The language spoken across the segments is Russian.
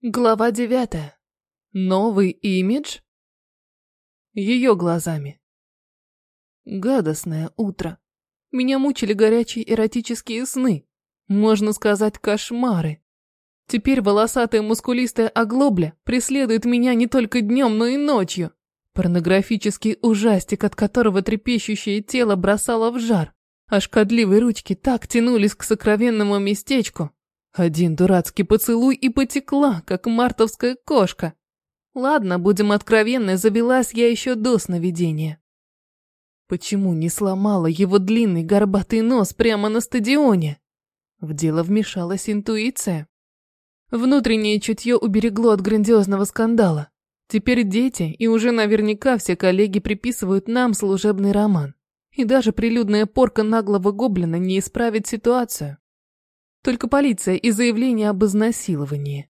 Глава девятая. Новый имидж? Ее глазами. Гадостное утро. Меня мучили горячие эротические сны. Можно сказать, кошмары. Теперь волосатая мускулистая оглобля преследует меня не только днем, но и ночью. Порнографический ужастик, от которого трепещущее тело бросало в жар, а шкодливые ручки так тянулись к сокровенному местечку, один дурацкий поцелуй и потекла, как мартовская кошка. Ладно, будем откровенны, завелась я еще до сновидения. Почему не сломала его длинный горбатый нос прямо на стадионе? В дело вмешалась интуиция. Внутреннее чутье уберегло от грандиозного скандала. Теперь дети и уже наверняка все коллеги приписывают нам служебный роман. И даже прилюдная порка наглого гоблина не исправит ситуацию. Только полиция и заявление об изнасиловании.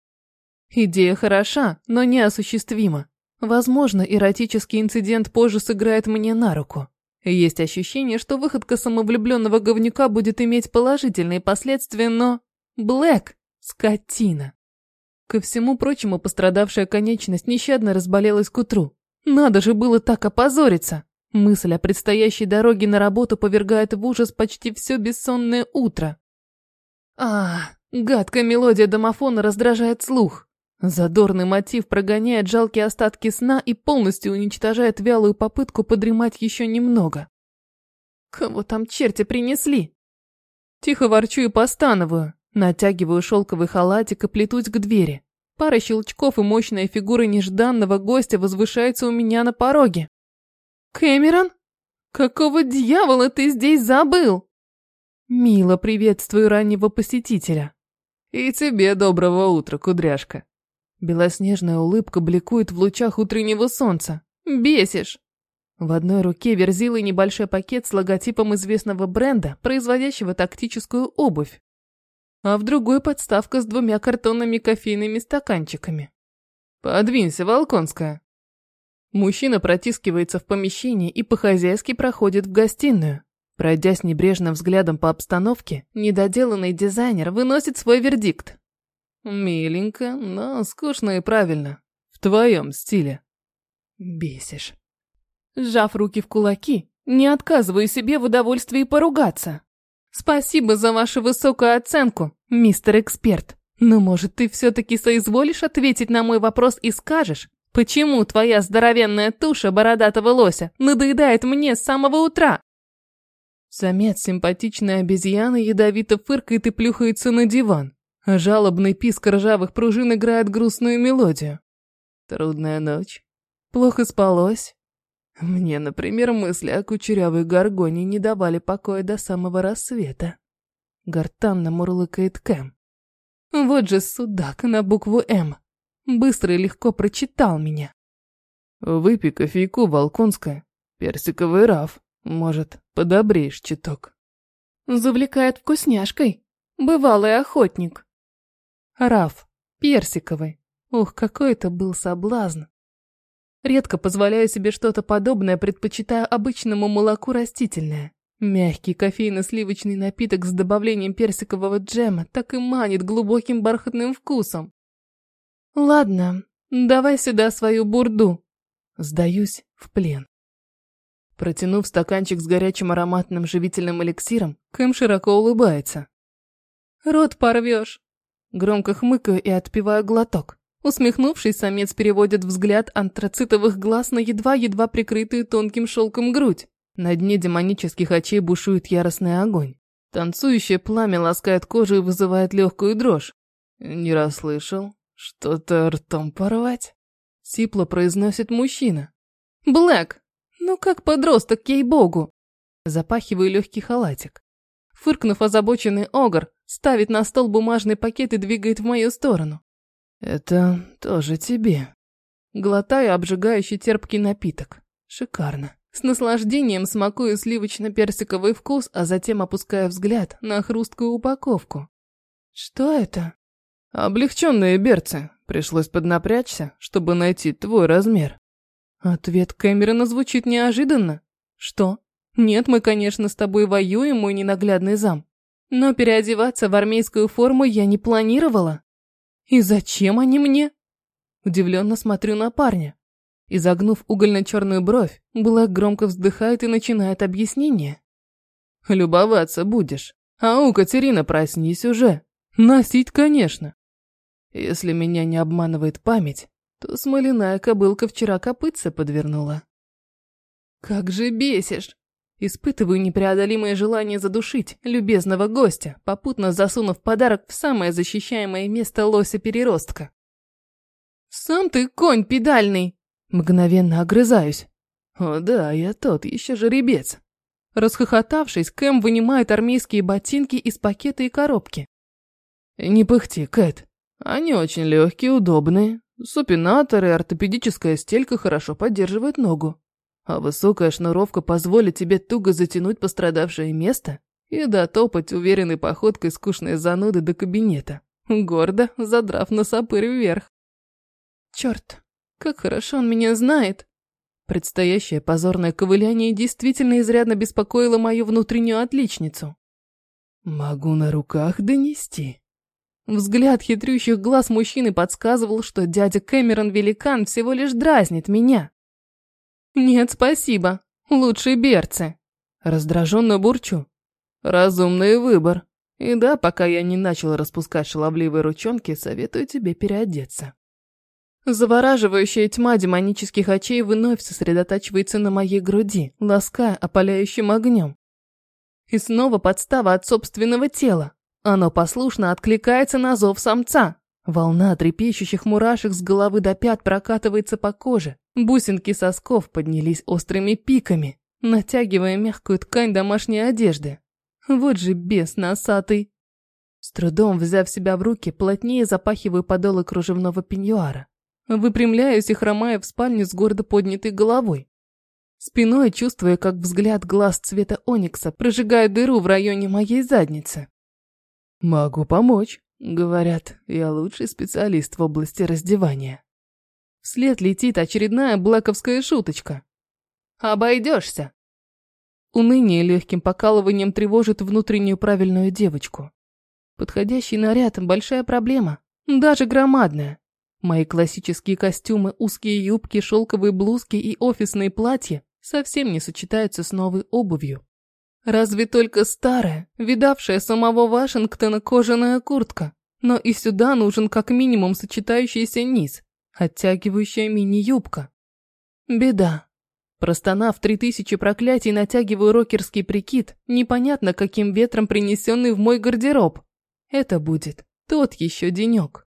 Идея хороша, но неосуществима. Возможно, эротический инцидент позже сыграет мне на руку. Есть ощущение, что выходка самовлюбленного говнюка будет иметь положительные последствия, но... Блэк – скотина. Ко всему прочему, пострадавшая конечность нещадно разболелась к утру. Надо же было так опозориться. Мысль о предстоящей дороге на работу повергает в ужас почти все бессонное утро. А, гадкая мелодия домофона раздражает слух. Задорный мотив прогоняет жалкие остатки сна и полностью уничтожает вялую попытку подремать еще немного. Кого там черти принесли? Тихо ворчу и постановую, натягиваю шелковый халатик и плетусь к двери. Пара щелчков и мощная фигура нежданного гостя возвышается у меня на пороге. «Кэмерон? Какого дьявола ты здесь забыл?» Мило приветствую раннего посетителя. И тебе доброго утра, кудряшка. Белоснежная улыбка бликует в лучах утреннего солнца. Бесишь. В одной руке верзилый небольшой пакет с логотипом известного бренда, производящего тактическую обувь. А в другой подставка с двумя картонными кофейными стаканчиками. Подвинься, Волконская. Мужчина протискивается в помещение и по-хозяйски проходит в гостиную. Пройдясь небрежным взглядом по обстановке, недоделанный дизайнер выносит свой вердикт. «Миленько, но скучно и правильно. В твоем стиле». Бесишь. Сжав руки в кулаки, не отказываю себе в удовольствии поругаться. Спасибо за вашу высокую оценку, мистер эксперт. Но может ты все-таки соизволишь ответить на мой вопрос и скажешь, почему твоя здоровенная туша бородатого лося надоедает мне с самого утра? Самец симпатичной обезьяны ядовито фыркает и плюхается на диван. Жалобный писк ржавых пружин играет грустную мелодию. Трудная ночь. Плохо спалось. Мне, например, мысли о кучерявой горгоне не давали покоя до самого рассвета. Гортанно мурлыкает Кэм. Вот же судак на букву «М». Быстро и легко прочитал меня. Выпей кофейку, Волконская. Персиковый раф. Может, подобреешь чуток. Завлекает вкусняшкой. Бывалый охотник. Раф. Персиковый. Ух, какой это был соблазн. Редко позволяю себе что-то подобное, предпочитая обычному молоку растительное. Мягкий кофейно-сливочный напиток с добавлением персикового джема так и манит глубоким бархатным вкусом. Ладно, давай сюда свою бурду. Сдаюсь в плен. Протянув стаканчик с горячим ароматным живительным эликсиром, Кэм широко улыбается. «Рот порвешь!» Громко хмыкаю и отпиваю глоток. Усмехнувшись, самец переводит взгляд антрацитовых глаз на едва-едва прикрытую тонким шелком грудь. На дне демонических очей бушует яростный огонь. Танцующее пламя ласкает кожу и вызывает легкую дрожь. «Не расслышал? Что-то ртом порвать?» Сипло произносит мужчина. «Блэк, ну как подросток, ей-богу. Запахиваю легкий халатик. Фыркнув озабоченный огр, ставит на стол бумажный пакет и двигает в мою сторону. Это тоже тебе. Глотаю обжигающий терпкий напиток. Шикарно. С наслаждением смакую сливочно-персиковый вкус, а затем опускаю взгляд на хрусткую упаковку. Что это? Облегченные берцы. Пришлось поднапрячься, чтобы найти твой размер. Ответ Кэмерона звучит неожиданно. Что? Нет, мы, конечно, с тобой воюем, мой ненаглядный зам. Но переодеваться в армейскую форму я не планировала. И зачем они мне? Удивленно смотрю на парня. Изогнув угольно-черную бровь, Блэк громко вздыхает и начинает объяснение. «Любоваться будешь. А у Катерина, проснись уже. Носить, конечно. Если меня не обманывает память, то смоляная кобылка вчера копытца подвернула. Как же бесишь! Испытываю непреодолимое желание задушить любезного гостя, попутно засунув подарок в самое защищаемое место лося-переростка. «Сам ты конь педальный!» Мгновенно огрызаюсь. «О да, я тот еще жеребец!» Расхохотавшись, Кэм вынимает армейские ботинки из пакета и коробки. «Не пыхти, Кэт. Они очень легкие, удобные. Супинатор и ортопедическая стелька хорошо поддерживают ногу. А высокая шнуровка позволит тебе туго затянуть пострадавшее место и дотопать уверенной походкой скучной зануды до кабинета, гордо задрав носопырь вверх. Черт, как хорошо он меня знает. Предстоящее позорное ковыляние действительно изрядно беспокоило мою внутреннюю отличницу. Могу на руках донести. Взгляд хитрющих глаз мужчины подсказывал, что дядя Кэмерон Великан всего лишь дразнит меня. «Нет, спасибо. Лучше берцы». Раздраженно бурчу. «Разумный выбор. И да, пока я не начал распускать шаловливые ручонки, советую тебе переодеться». Завораживающая тьма демонических очей вновь сосредотачивается на моей груди, лаская опаляющим огнем. И снова подстава от собственного тела. Оно послушно откликается на зов самца. Волна трепещущих мурашек с головы до пят прокатывается по коже. Бусинки сосков поднялись острыми пиками, натягивая мягкую ткань домашней одежды. Вот же бес носатый. С трудом взяв себя в руки, плотнее запахиваю подолы кружевного пеньюара. Выпрямляюсь и хромаю в спальню с гордо поднятой головой. Спиной чувствуя, как взгляд глаз цвета оникса прожигает дыру в районе моей задницы. «Могу помочь», — говорят, я лучший специалист в области раздевания. Вслед летит очередная блэковская шуточка. «Обойдешься!» Уныние легким покалыванием тревожит внутреннюю правильную девочку. Подходящий наряд – большая проблема, даже громадная. Мои классические костюмы, узкие юбки, шелковые блузки и офисные платья совсем не сочетаются с новой обувью. Разве только старая, видавшая самого Вашингтона кожаная куртка. Но и сюда нужен как минимум сочетающийся низ, оттягивающая мини-юбка. Беда. Простонав три тысячи проклятий, натягиваю рокерский прикид, непонятно каким ветром принесенный в мой гардероб. Это будет тот еще денек.